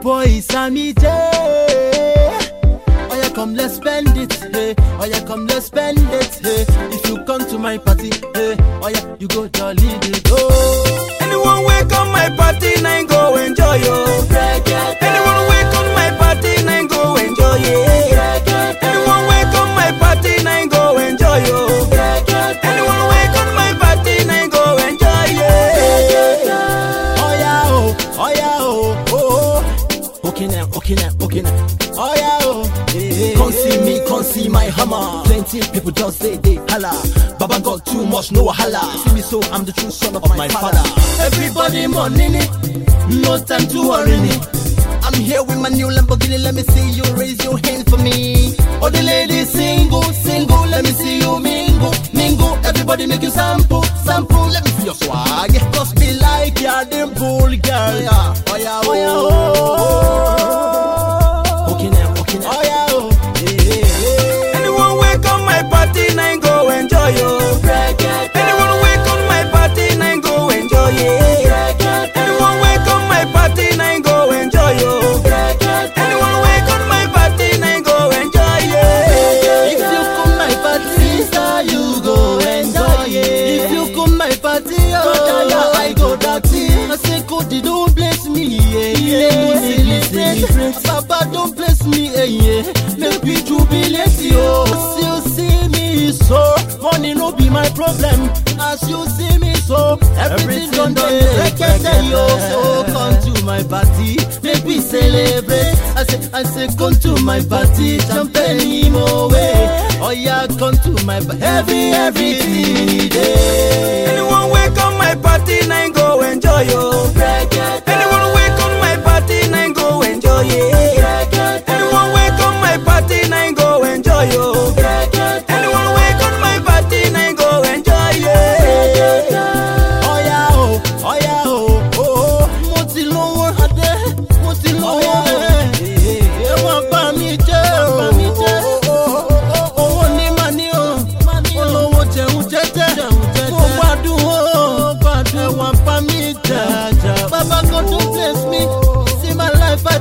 boy Sammy J. Oh yeah, come let's spend it, hey. Oh yeah, come let's spend it, hey. If you come to my party, hey. Oh yeah, you go jolly go. Anyone up my party, now go enjoy yo. Okay now, okay now, okay now. Oh yeah, oh. Hey, come see me, come see my hammer. Plenty people just say they holla. Baba got too much, no wahala. See me so, I'm the true son of, my, father. Everybody money, no time to worry. me. I'm here with my new Lamborghini. Let me see you raise your hand for me. All the ladies single, single. Let me see you mingle, mingle. Everybody make you sample, sample. Let me see your swag. Cause be like the bull girl. Yeah, me jubilate, yo. As you see me, so money no be my problem. As you see me, so everything done done. Rekete, yo. So come to my party, make me celebrate. I say, I say, come to my party, champagne mo way. Oh yeah, come to my pa- every every day.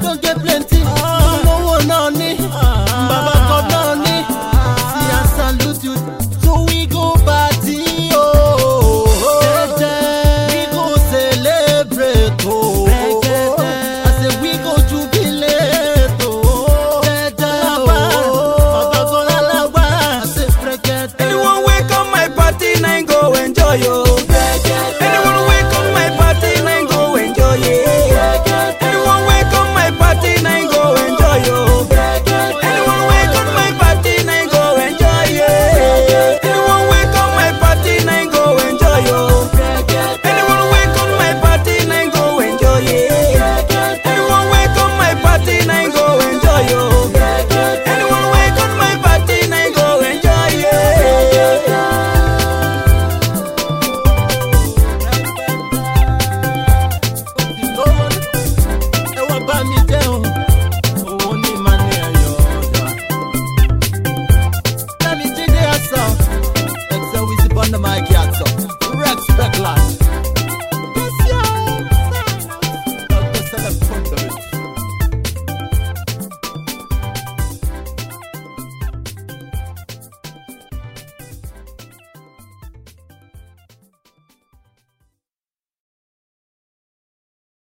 don't get blamed. the mic, y'all.